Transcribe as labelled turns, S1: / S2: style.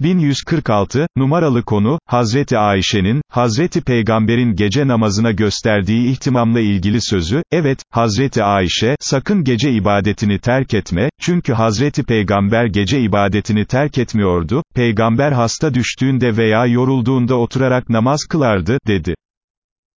S1: 1146, numaralı konu, Hazreti Ayşe'nin, Hazreti Peygamber'in gece namazına gösterdiği ihtimamla ilgili sözü, evet, Hazreti Ayşe, sakın gece ibadetini terk etme, çünkü Hazreti Peygamber gece ibadetini terk etmiyordu, Peygamber hasta düştüğünde veya yorulduğunda oturarak namaz kılardı, dedi.